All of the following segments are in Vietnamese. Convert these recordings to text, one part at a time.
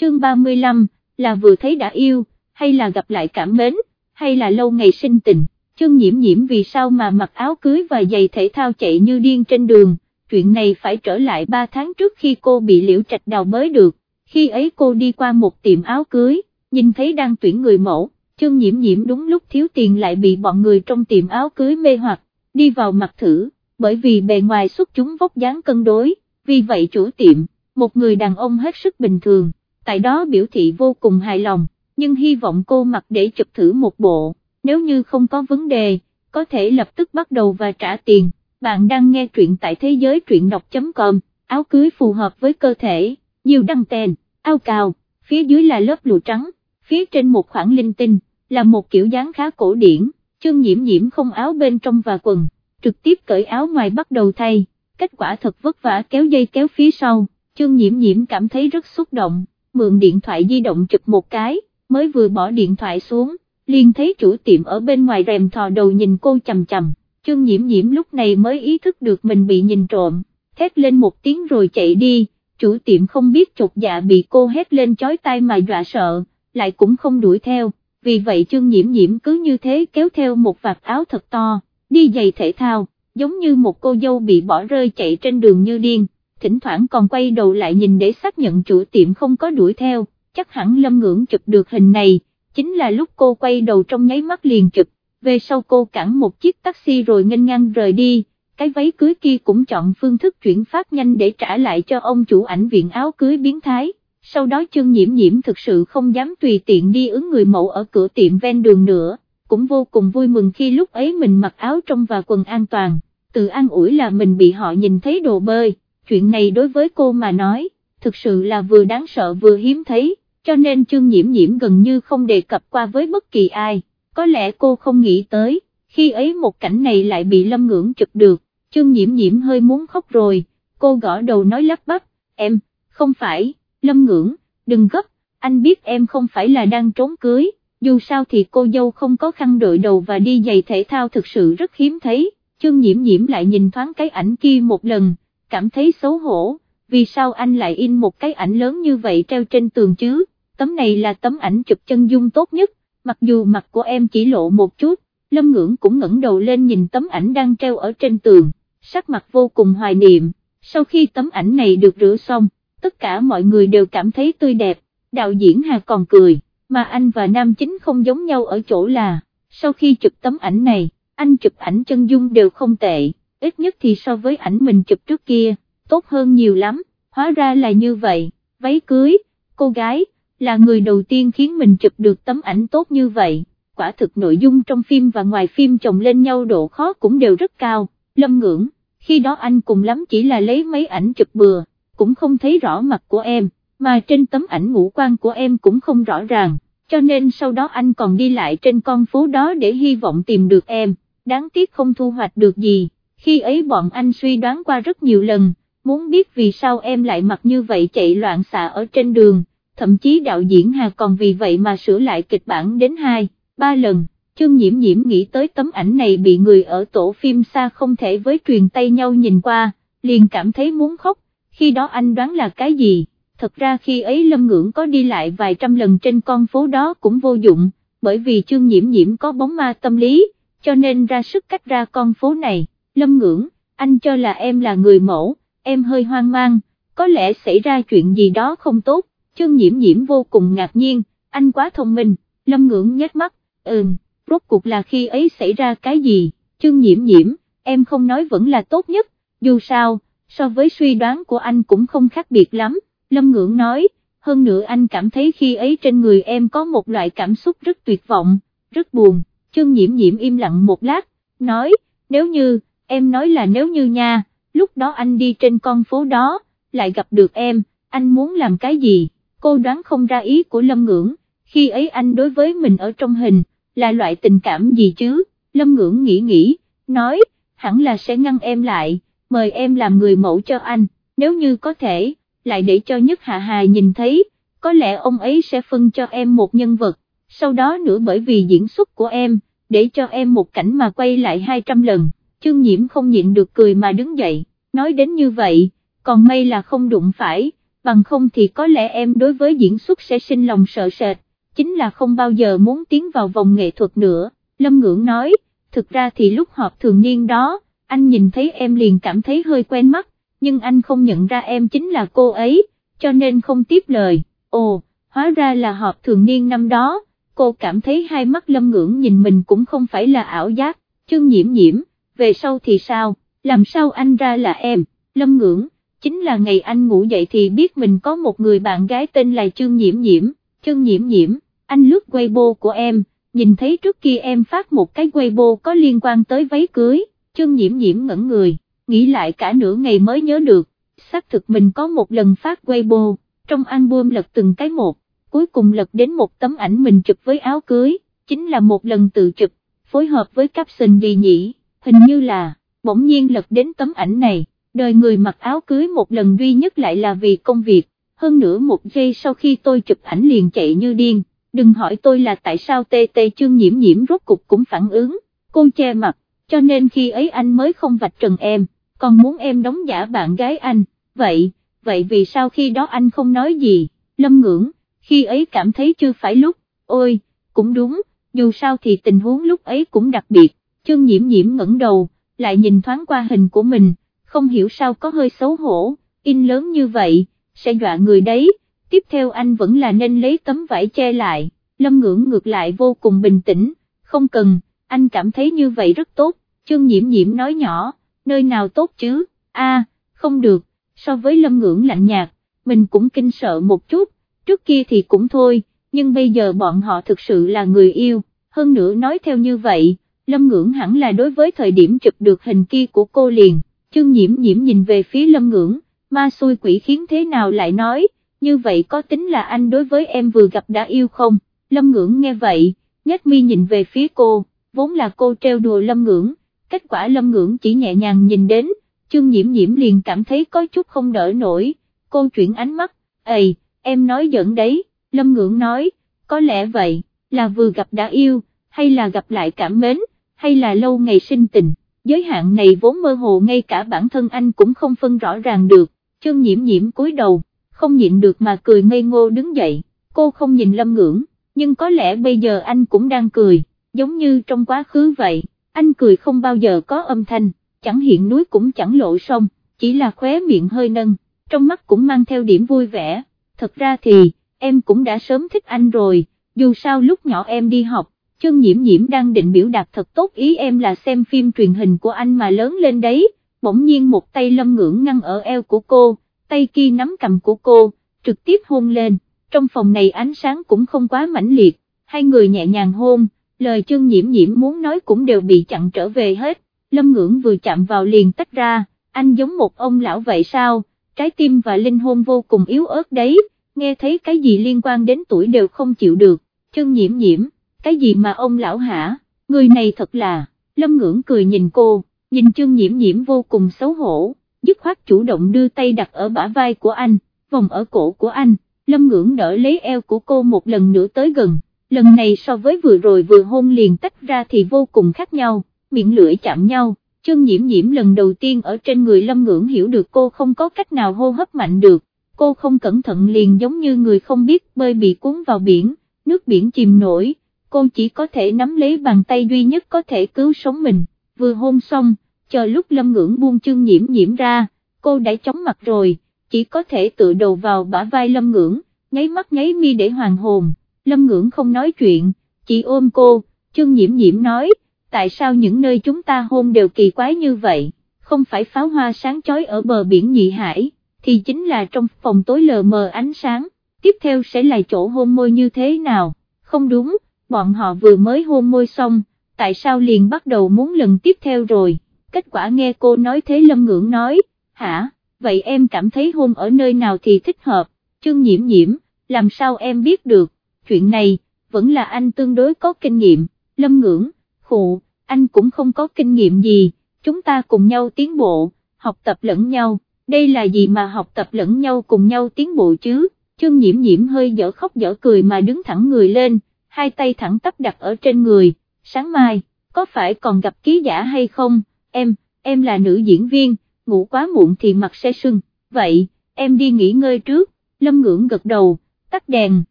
chương 35, là vừa thấy đã yêu, hay là gặp lại cảm mến, hay là lâu ngày sinh tình, chương nhiễm nhiễm vì sao mà mặc áo cưới và giày thể thao chạy như điên trên đường, chuyện này phải trở lại 3 tháng trước khi cô bị liễu trạch đào mới được, khi ấy cô đi qua một tiệm áo cưới, nhìn thấy đang tuyển người mẫu, chương nhiễm nhiễm đúng lúc thiếu tiền lại bị bọn người trong tiệm áo cưới mê hoặc, đi vào mặc thử, bởi vì bề ngoài xuất chúng vóc dáng cân đối, vì vậy chủ tiệm, một người đàn ông hết sức bình thường, tại đó biểu thị vô cùng hài lòng, nhưng hy vọng cô mặc để chụp thử một bộ, nếu như không có vấn đề, có thể lập tức bắt đầu và trả tiền. Bạn đang nghe truyện tại thế giới truyện đọc.com, áo cưới phù hợp với cơ thể, nhiều đăng tên, áo cào, phía dưới là lớp lụa trắng, phía trên một khoảng linh tinh, là một kiểu dáng khá cổ điển, chương nhiễm nhiễm không áo bên trong và quần, trực tiếp cởi áo ngoài bắt đầu thay, kết quả thật vất vả kéo dây kéo phía sau, chương nhiễm nhiễm cảm thấy rất xúc động, mượn điện thoại di động chụp một cái, mới vừa bỏ điện thoại xuống, liền thấy chủ tiệm ở bên ngoài rèm thò đầu nhìn cô chầm chầm, chương nhiễm nhiễm lúc này mới ý thức được mình bị nhìn trộm, thét lên một tiếng rồi chạy đi, chủ tiệm không biết chột dạ bị cô hét lên chói tai mà dọa sợ, lại cũng không đuổi theo, vì vậy chương nhiễm nhiễm cứ như thế kéo theo một vạt áo thật to, đi giày thể thao, giống như một cô dâu bị bỏ rơi chạy trên đường như điên, thỉnh thoảng còn quay đầu lại nhìn để xác nhận chủ tiệm không có đuổi theo, chắc hẳn lâm ngưỡng chụp được hình này, chính là lúc cô quay đầu trong nháy mắt liền chụp, về sau cô cản một chiếc taxi rồi nghênh ngang rời đi, cái váy cưới kia cũng chọn phương thức chuyển phát nhanh để trả lại cho ông chủ ảnh viện áo cưới biến thái sau đó chương nhiễm nhiễm thực sự không dám tùy tiện đi ứng người mẫu ở cửa tiệm ven đường nữa, cũng vô cùng vui mừng khi lúc ấy mình mặc áo trong và quần an toàn, tự an ủi là mình bị họ nhìn thấy đồ bơi, chuyện này đối với cô mà nói, thực sự là vừa đáng sợ vừa hiếm thấy, cho nên trương nhiễm nhiễm gần như không đề cập qua với bất kỳ ai, có lẽ cô không nghĩ tới, khi ấy một cảnh này lại bị lâm ngưỡng chụp được, trương nhiễm nhiễm hơi muốn khóc rồi, cô gõ đầu nói lắp bắp, em, không phải Lâm ngưỡng, đừng gấp, anh biết em không phải là đang trốn cưới, dù sao thì cô dâu không có khăn đội đầu và đi giày thể thao thực sự rất hiếm thấy, trương nhiễm nhiễm lại nhìn thoáng cái ảnh kia một lần, cảm thấy xấu hổ, vì sao anh lại in một cái ảnh lớn như vậy treo trên tường chứ, tấm này là tấm ảnh chụp chân dung tốt nhất, mặc dù mặt của em chỉ lộ một chút, lâm ngưỡng cũng ngẩng đầu lên nhìn tấm ảnh đang treo ở trên tường, sắc mặt vô cùng hoài niệm, sau khi tấm ảnh này được rửa xong, tất cả mọi người đều cảm thấy tươi đẹp, đạo diễn Hà còn cười, mà anh và nam chính không giống nhau ở chỗ là, sau khi chụp tấm ảnh này, anh chụp ảnh chân dung đều không tệ, ít nhất thì so với ảnh mình chụp trước kia, tốt hơn nhiều lắm, hóa ra là như vậy, váy cưới, cô gái, là người đầu tiên khiến mình chụp được tấm ảnh tốt như vậy, quả thực nội dung trong phim và ngoài phim chồng lên nhau độ khó cũng đều rất cao, lâm ngưỡng, khi đó anh cùng lắm chỉ là lấy mấy ảnh chụp bừa cũng không thấy rõ mặt của em, mà trên tấm ảnh ngũ quan của em cũng không rõ ràng, cho nên sau đó anh còn đi lại trên con phố đó để hy vọng tìm được em, đáng tiếc không thu hoạch được gì, khi ấy bọn anh suy đoán qua rất nhiều lần, muốn biết vì sao em lại mặc như vậy chạy loạn xạ ở trên đường, thậm chí đạo diễn Hà còn vì vậy mà sửa lại kịch bản đến 2, 3 lần. Chương nhiễm nhiễm nghĩ tới tấm ảnh này bị người ở tổ phim xa không thể với truyền tay nhau nhìn qua, liền cảm thấy muốn khóc, khi đó anh đoán là cái gì, thật ra khi ấy Lâm Ngưỡng có đi lại vài trăm lần trên con phố đó cũng vô dụng, bởi vì chương nhiễm nhiễm có bóng ma tâm lý, cho nên ra sức cách ra con phố này, Lâm Ngưỡng, anh cho là em là người mẫu, em hơi hoang mang, có lẽ xảy ra chuyện gì đó không tốt, chương nhiễm nhiễm vô cùng ngạc nhiên, anh quá thông minh, Lâm Ngưỡng nhếch mắt, ừm, rốt cuộc là khi ấy xảy ra cái gì, chương nhiễm nhiễm, em không nói vẫn là tốt nhất, dù sao, so với suy đoán của anh cũng không khác biệt lắm, Lâm Ngưỡng nói, hơn nữa anh cảm thấy khi ấy trên người em có một loại cảm xúc rất tuyệt vọng, rất buồn, chương nhiễm nhiễm im lặng một lát, nói, nếu như, em nói là nếu như nha, lúc đó anh đi trên con phố đó, lại gặp được em, anh muốn làm cái gì, cô đoán không ra ý của Lâm Ngưỡng, khi ấy anh đối với mình ở trong hình, là loại tình cảm gì chứ, Lâm Ngưỡng nghĩ nghĩ, nói, hẳn là sẽ ngăn em lại mời em làm người mẫu cho anh, nếu như có thể, lại để cho nhất hạ hài nhìn thấy, có lẽ ông ấy sẽ phân cho em một nhân vật, sau đó nữa bởi vì diễn xuất của em, để cho em một cảnh mà quay lại 200 lần, chương nhiễm không nhịn được cười mà đứng dậy, nói đến như vậy, còn may là không đụng phải, bằng không thì có lẽ em đối với diễn xuất sẽ sinh lòng sợ sệt, chính là không bao giờ muốn tiến vào vòng nghệ thuật nữa, Lâm Ngưỡng nói, thực ra thì lúc họp thường niên đó, anh nhìn thấy em liền cảm thấy hơi quen mắt, nhưng anh không nhận ra em chính là cô ấy, cho nên không tiếp lời, ồ, hóa ra là họp thường niên năm đó, cô cảm thấy hai mắt Lâm Ngưỡng nhìn mình cũng không phải là ảo giác, chương nhiễm nhiễm, về sau thì sao, làm sao anh ra là em, Lâm Ngưỡng, chính là ngày anh ngủ dậy thì biết mình có một người bạn gái tên là Trương Nhiễm Nhiễm, Trương Nhiễm Nhiễm, anh lướt Weibo của em, nhìn thấy trước kia em phát một cái Weibo có liên quan tới váy cưới, Trương Nhiễm Nhiễm ngẩn người, nghĩ lại cả nửa ngày mới nhớ được, xác thực mình có một lần phát Weibo, trong album lật từng cái một, cuối cùng lật đến một tấm ảnh mình chụp với áo cưới, chính là một lần tự chụp, phối hợp với caption gì nhỉ, hình như là, bỗng nhiên lật đến tấm ảnh này đời người mặc áo cưới một lần duy nhất lại là vì công việc, hơn nữa một giây sau khi tôi chụp ảnh liền chạy như điên, đừng hỏi tôi là tại sao tê tê chương nhiễm nhiễm rốt cục cũng phản ứng, cô che mặt, cho nên khi ấy anh mới không vạch trần em, còn muốn em đóng giả bạn gái anh, vậy, vậy vì sao khi đó anh không nói gì, lâm ngưỡng, khi ấy cảm thấy chưa phải lúc, ôi, cũng đúng, dù sao thì tình huống lúc ấy cũng đặc biệt, Trương nhiễm nhiễm ngẩng đầu, lại nhìn thoáng qua hình của mình, không hiểu sao có hơi xấu hổ, in lớn như vậy, sẽ dọa người đấy, tiếp theo anh vẫn là nên lấy tấm vải che lại, lâm ngưỡng ngược lại vô cùng bình tĩnh, không cần, anh cảm thấy như vậy rất tốt, chương nhiễm nhiễm nói nhỏ, nơi nào tốt chứ, a không được, so với lâm ngưỡng lạnh nhạt, mình cũng kinh sợ một chút, trước kia thì cũng thôi, nhưng bây giờ bọn họ thực sự là người yêu, hơn nữa nói theo như vậy, lâm ngưỡng hẳn là đối với thời điểm chụp được hình kia của cô liền. Chương nhiễm nhiễm nhìn về phía lâm ngưỡng, ma xui quỷ khiến thế nào lại nói, như vậy có tính là anh đối với em vừa gặp đã yêu không, lâm ngưỡng nghe vậy, nhếch mi nhìn về phía cô, vốn là cô treo đùa lâm ngưỡng, kết quả lâm ngưỡng chỉ nhẹ nhàng nhìn đến, chương nhiễm nhiễm liền cảm thấy có chút không đỡ nổi, cô chuyển ánh mắt, ầy, em nói giỡn đấy, lâm ngưỡng nói, có lẽ vậy, là vừa gặp đã yêu, hay là gặp lại cảm mến, hay là lâu ngày sinh tình giới hạn này vốn mơ hồ ngay cả bản thân anh cũng không phân rõ ràng được, chân nhiễm nhiễm cúi đầu, không nhịn được mà cười ngây ngô đứng dậy, cô không nhìn lâm ngưỡng, nhưng có lẽ bây giờ anh cũng đang cười, giống như trong quá khứ vậy, anh cười không bao giờ có âm thanh, chẳng hiện núi cũng chẳng lộ sông, chỉ là khóe miệng hơi nâng, trong mắt cũng mang theo điểm vui vẻ, thật ra thì, em cũng đã sớm thích anh rồi, dù sao lúc nhỏ em đi học, chân nhiễm nhiễm đang định biểu đạt thật tốt ý em là xem phim truyền hình của anh mà lớn lên đấy, bỗng nhiên một tay lâm ngưỡng ngăn ở eo của cô, tay kia nắm cầm của cô, trực tiếp hôn lên, trong phòng này ánh sáng cũng không quá mãnh liệt, hai người nhẹ nhàng hôn, lời chân nhiễm nhiễm muốn nói cũng đều bị chặn trở về hết, lâm ngưỡng vừa chạm vào liền tách ra, anh giống một ông lão vậy sao, trái tim và linh hồn vô cùng yếu ớt đấy, nghe thấy cái gì liên quan đến tuổi đều không chịu được, chân nhiễm nhiễm cái gì mà ông lão hả, người này thật là, lâm ngưỡng cười nhìn cô, nhìn chương nhiễm nhiễm vô cùng xấu hổ, dứt khoát chủ động đưa tay đặt ở bả vai của anh, vòng ở cổ của anh, lâm ngưỡng đỡ lấy eo của cô một lần nữa tới gần, lần này so với vừa rồi vừa hôn liền tách ra thì vô cùng khác nhau, miệng lưỡi chạm nhau. Chương nhiễm nhiễm lần đầu tiên ở trên người lâm ngưỡng hiểu được cô không có cách nào hô hấp mạnh được, cô không cẩn thận liền giống như người không biết bơi bị cuốn vào biển, nước biển chìm nổi, cô chỉ có thể nắm lấy bàn tay duy nhất có thể cứu sống mình, vừa hôn xong, chờ lúc lâm ngưỡng buông chương nhiễm nhiễm ra, cô đã chóng mặt rồi, chỉ có thể tự đầu vào bả vai lâm ngưỡng, nháy mắt nháy mi để hoàng hồn, lâm ngưỡng không nói chuyện, chỉ ôm cô, chương nhiễm nhiễm nói, tại sao những nơi chúng ta hôn đều kỳ quái như vậy, không phải pháo hoa sáng chói ở bờ biển nhị hải, thì chính là trong phòng tối lờ mờ ánh sáng, tiếp theo sẽ là chỗ hôn môi như thế nào, không đúng bọn họ vừa mới hôn môi xong, tại sao liền bắt đầu muốn lần tiếp theo rồi, kết quả nghe cô nói thế lâm ngưỡng nói, hả, vậy em cảm thấy hôn ở nơi nào thì thích hợp, chương nhiễm nhiễm, làm sao em biết được, chuyện này, vẫn là anh tương đối có kinh nghiệm, lâm ngưỡng, khụ, anh cũng không có kinh nghiệm gì, chúng ta cùng nhau tiến bộ, học tập lẫn nhau, đây là gì mà học tập lẫn nhau cùng nhau tiến bộ chứ, chương nhiễm nhiễm hơi dở khóc dở cười mà đứng thẳng người lên, hai tay thẳng tắp đặt ở trên người, sáng mai, có phải còn gặp ký giả hay không, em, em là nữ diễn viên, ngủ quá muộn thì mặt sẽ sưng, vậy, em đi nghỉ ngơi trước, Lâm Ngưỡng gật đầu, tắt đèn,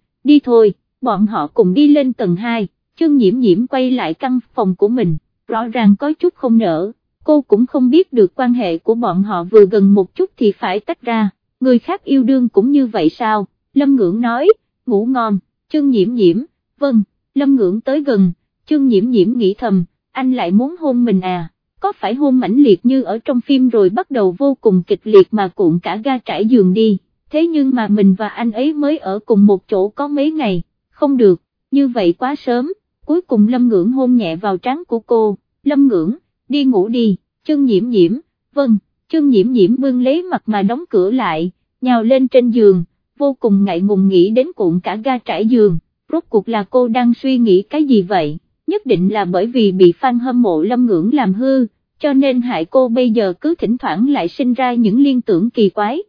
đi thôi, bọn họ cùng đi lên tầng 2, chương nhiễm nhiễm quay lại căn phòng của mình, rõ ràng có chút không nở, cô cũng không biết được quan hệ của bọn họ vừa gần một chút thì phải tách ra, người khác yêu đương cũng như vậy sao, Lâm Ngưỡng nói, ngủ ngon, chương nhiễm nhiễm, vâng, Lâm Ngưỡng tới gần, chương nhiễm nhiễm nghĩ thầm, anh lại muốn hôn mình à, có phải hôn mãnh liệt như ở trong phim rồi bắt đầu vô cùng kịch liệt mà cuộn cả ga trải giường đi, thế nhưng mà mình và anh ấy mới ở cùng một chỗ có mấy ngày, không được, như vậy quá sớm, cuối cùng Lâm Ngưỡng hôn nhẹ vào trán của cô, Lâm Ngưỡng, đi ngủ đi, chương nhiễm nhiễm, vâng, chương nhiễm nhiễm bưng lấy mặt mà đóng cửa lại, nhào lên trên giường, vô cùng ngại ngùng nghĩ đến cuộn cả ga trải giường, rốt cuộc là cô đang suy nghĩ cái gì vậy, nhất định là bởi vì bị fan hâm mộ Lâm Ngưỡng làm hư, cho nên hại cô bây giờ cứ thỉnh thoảng lại sinh ra những liên tưởng kỳ quái.